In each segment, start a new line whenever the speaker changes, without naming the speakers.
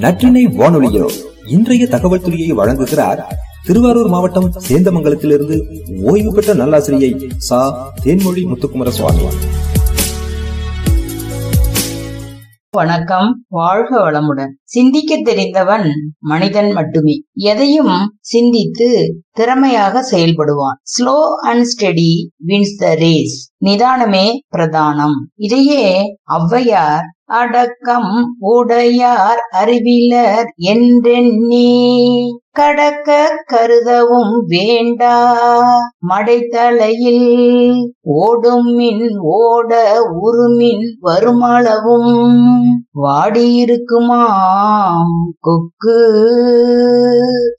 நற்றினை வானொலியோ. இன்றைய தகவல் துறையை வழங்குகிறார் திருவாரூர் மாவட்டம் சேந்தமங்கலத்திலிருந்து ஓய்வு பெற்ற நல்லாசிரியை சா. தேன்மொழி முத்துக்குமர சுவாமி
வணக்கம். வாழ்க வளமுடன். சிந்திக்க தெரிந்தவன் மனிதன் மட்டுமே. எதையும் சிந்தித்து திறமையாக செயல்படுவான். Slow and steady wins the race நிதானமே பிரதானம். இதையே ஔவையார் அடக்கம் உடையார் அறிவிலர் என்றெண்ணி. கடக்க கருதவும் வேண்டா. மடைத்தலையில் ஓடும் மின் ஓட உருமின் வருமளவும். வாடியிருக்குமாம் கொக்கு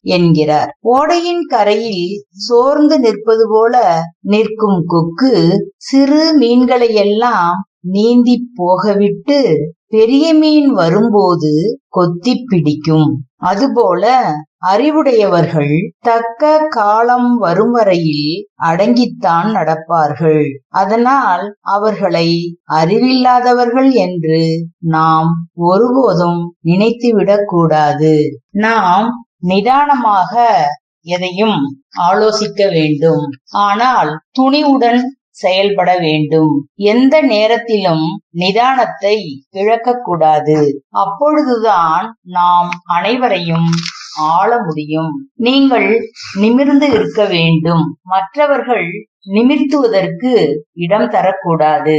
என்கிறார். ஓடையின் கரையில் சோர்ந்து நிற்பது போல நிற்கும் கொக்கு சிறு மீன்களை எல்லாம் நீந்தி போகவிட்டு பெரிய மீன் வரும்போது கொத்தி பிடிக்கும். அதுபோல அறிவுடையவர்கள் தக்க காலம் வரும் வரையில் அடங்கித்தான் நடப்பார்கள். அதனால் அவர்களை அறிவில்லாதவர்கள் என்று நாம் ஒருபோதும் நினைத்துவிடக் கூடாது. நாம் நிதானமாக எதையும் ஆலோசிக்க வேண்டும். ஆனால் துணிவுடன் செயல்பட வேண்டும். எந்த நேரத்திலும் நிதானத்தை இழக்கக்கூடாது. அப்பொழுதுதான் நாம் அனைவரையும் ஆள முடியும். நீங்கள் நிமிர்ந்து இருக்க வேண்டும். மற்றவர்கள் நிமிர்த்துவதற்கு இடம் தரக்கூடாது.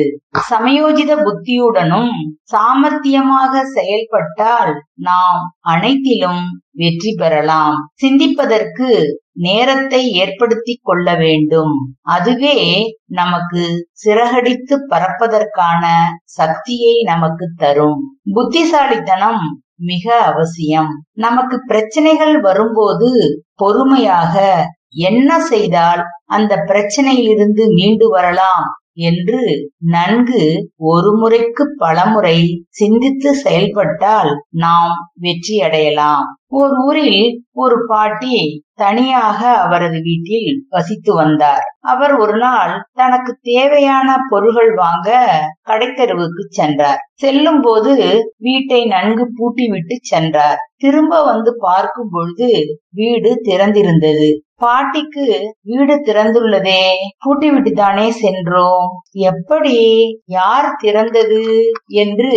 சமயோஜித புத்தியுடனும் சாமர்த்தியமாக செயல்பட்டால் நாம் அனைத்திலும் வெற்றி பெறலாம். சிந்திப்பதற்கு நேரத்தை ஏற்படுத்தி கொள்ள வேண்டும். அதுவே நமக்கு சிறகடித்து பறப்பதற்கான சக்தியை நமக்கு தரும். புத்திசாலித்தனம் மிக அவசியம். நமக்கு பிரச்சனைகள் வரும்போது பொறுமையாக என்ன செய்தால் அந்த பிரச்சனையிலிருந்து மீண்டு வரலாம் என்று நன்கு ஒரு முறைக்கு பலமுறை சிந்தித்து செயல்பட்டால் நாம் வெற்றி அடையலாம். ஓர் ஊரில் ஒரு பாட்டி தனியாக அவரது வீட்டில் வசித்து வந்தார். அவர் ஒரு நாள் தனக்கு தேவையான பொருள்கள் வாங்க கடைத்தெருவுக்கு சென்றார். செல்லும் போது வீட்டை நன்கு பூட்டிவிட்டு சென்றார். திரும்ப வந்து பார்க்கும் பொழுது வீடு திறந்திருந்தது. பாட்டிக்கு வீடு திறந்துள்ளதே பூட்டிவிட்டு தானே சென்றோம். எப்படி யார் திறந்தது? என்று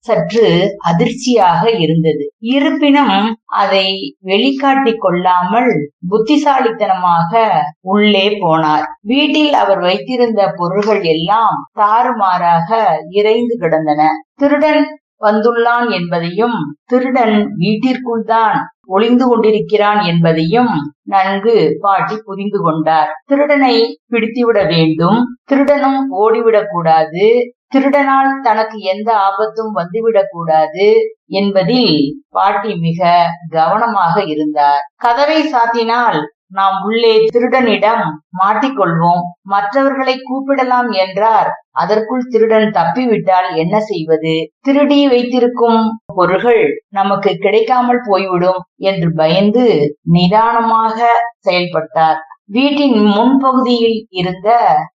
சற்று அதிர்ச்சியாக இருந்தது. இருப்பினும் அதை வெளிக்காட்டிக் கொள்ளாமல் புத்திசாலித்தனமாக உள்ளே போனார். வீட்டில் அவர் வைத்திருந்த பொருள்கள் எல்லாம் தாறுமாறாக இறைந்து கிடந்தன. திருடன் வந்துள்ளான் என்பதையும் திருடன் வீட்டிற்குள் தான் ஒளிந்து கொண்டிருக்கிறான் என்பதையும் நன்கு பாட்டி புரிந்து கொண்டார். திருடனை பிடித்துவிட வேண்டும். திருடனும் ஓடிவிடக் கூடாது. திருடனால் தனக்கு எந்த ஆபத்தும் வந்துவிடக் கூடாது என்பதில் பாட்டி மிக கவனமாக இருந்தார். கதவை சாத்தினால் நாம் உள்ளே திருடனிடம் மாட்டிக்கொள்வோம். மற்றவர்களை கூப்பிடலாம் என்றார். அதற்குள் திருடன் தப்பிவிட்டால் என்ன செய்வது? திருடி வைத்திருக்கும் பொருள்கள் நமக்கு கிடைக்காமல் போய்விடும் என்று பயந்து நிதானமாக செயல்பட்டார். வீட்டின் முன்பகுதியில் இருந்த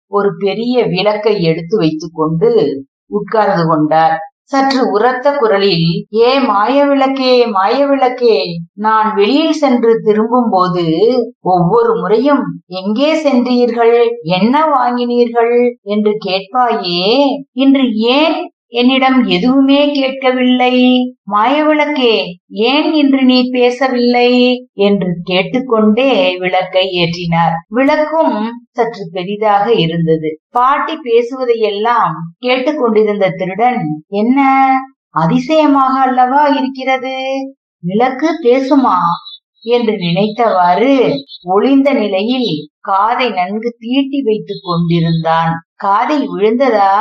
ஒரு பெரிய விளக்கை எடுத்து வைத்துக் கொண்டு உட்கார்ந்து கொண்டார். சற்று உரத்த குரலில் ஏ மாயவிளக்கே மாயவிளக்கே நான் வெளியில் சென்று திரும்பும் போது ஒவ்வொரு முறையும் எங்கே சென்றீர்கள்? என்ன வாங்கினீர்கள்? என்று கேட்பாயே இன்று ஏன் என்னிடம் எதுவுமே கேட்கவில்லை. மாயவிளக்கே ஏன் இன்று நீ பேசவில்லை? என்று கேட்டுக்கொண்டே விளக்கை ஏற்றினார். விளக்கும் சற்று பெரிதாக இருந்தது. பாட்டி பேசுவதையெல்லாம் கேட்டுக்கொண்டிருந்த திருடன் என்ன? அதிசயமாக அல்லவா இருக்கிறது? விளக்கு பேசுமா? என்று நினைத்தவாறு ஒளிந்த நிலையில் காதை நன்கு தீட்டி வைத்துக் கொண்டிருந்தான். காதில் விழுந்ததா?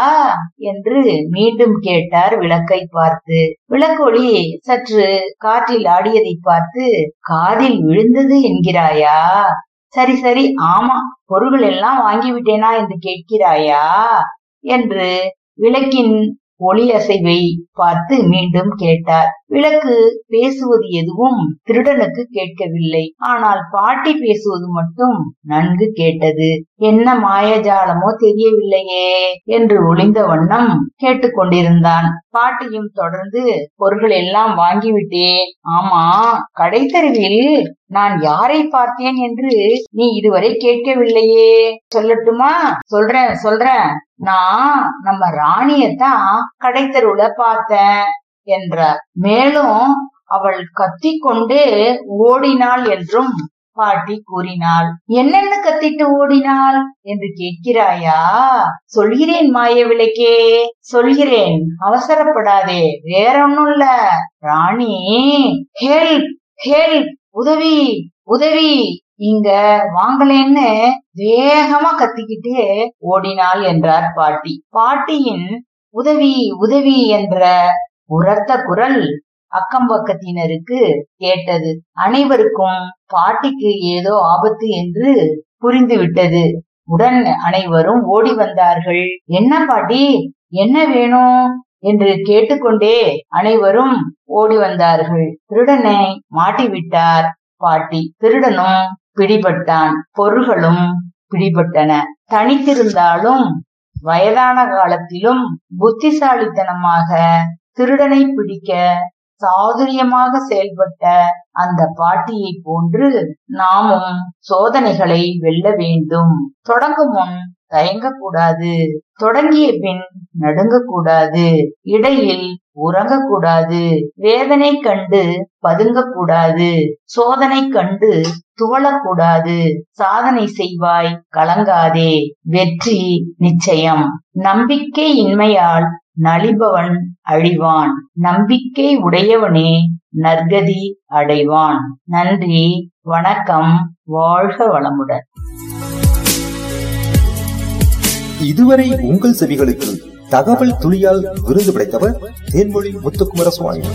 என்று மீண்டும் கேட்டார் விளக்கை பார்த்து. விளக்கொளி சற்று காற்றில் ஆடியதை பார்த்து காதில் விழுந்தது என்கிறாயா? சரி சரி ஆமா பொருள்கள் எல்லாம் வாங்கிவிட்டேனா? என்று கேட்கிறாயா? என்று விளக்கின் ஒளி அசைவை பார்த்து மீண்டும் கேட்டார். விளக்கு பேசுவது எதுவும் திருடனுக்கு கேட்கவில்லை. ஆனால் பாட்டி பேசுவது மட்டும் நன்கு கேட்டது. என்ன மாயஜாலமோ தெரியவில்லையே என்று ஒளிந்த வண்ணம் கேட்டுக்கொண்டிருந்தான். பாட்டியும் தொடர்ந்து பொருள்கள் எல்லாம் வாங்கிவிட்டேன் ஆமா கடைத்தருவில் நான் யாரை பார்த்தேன் என்று நீ இதுவரை கேட்கவில்லையே. சொல்லட்டுமா? சொல்றேன் சொல்றேன். நான் நம்ம ராணியத்தான் கடைத்தருவுல பார்த்தேன் என்றார். மேலும் அவள் கத்திக்கொண்டு ஓடினாள் என்றும் பாட்டி கூறினாள் என்னென்ன கத்திட்டு ஓடினாள்? என்று கேட்கிறாயா? சொல்கிறேன் மாய விளக்கே சொல்கிறேன். அவசரப்படாதே வேற ஒண்ணும் இல்ல. ராணி ஹெல்ப் ஹெல்ப் உதவி உதவி. இங்க வாங்கலேன்னு வேகமா கத்திக்கிட்டு ஓடினாள் என்றார் பாட்டி. பாட்டியின் உதவி உதவி என்ற உரத்த குரல் அக்கம் பக்கத்தினருக்கு கேட்டது. அனைவருக்கும் பாட்டிக்கு ஏதோ ஆபத்து என்று புரிந்துவிட்டது உடன் அனைவரும் ஓடி வந்தார்கள். என்ன பாட்டி? என்ன வேணும்? என்று கேட்டுக்கொண்டே அனைவரும் ஓடி வந்தார்கள். திருடனை மாட்டிவிட்டார் பாட்டி. திருடனும் பிடிபட்டான். பொருள்களும் பிடிபட்டன. தனித்திருந்தாலும் வயதான காலத்திலும் புத்திசாலித்தனமாக திருடனை பிடிக்க சாதுரியமாக செயல்பட்ட அந்த பாட்டியை போன்று நாமும் சோதனைகளை வெல்ல வேண்டும். தொடங்கும் முன் தயங்கக்கூடாது. தொடங்கிய பின் நடுங்கக்கூடாது. இடையில் உறங்கக்கூடாது. வேதனை கண்டு பதுங்கக்கூடாது. சோதனை கண்டு துவளக்கூடாது. சாதனை செய்வாய் கலங்காதே. வெற்றி நிச்சயம். நம்பிக்கை இன்மையால் நலிபவன் அழிவான். நம்பிக்கை உடையவனே நற்கதி அடைவான். நன்றி வணக்கம் வாழ்க வளமுடன்.
இதுவரை உங்கள் செவிகளுக்கு தகவல் துளியால் விருது படைத்தவர் தேன்மொழி முத்துக்குமர சுவாமி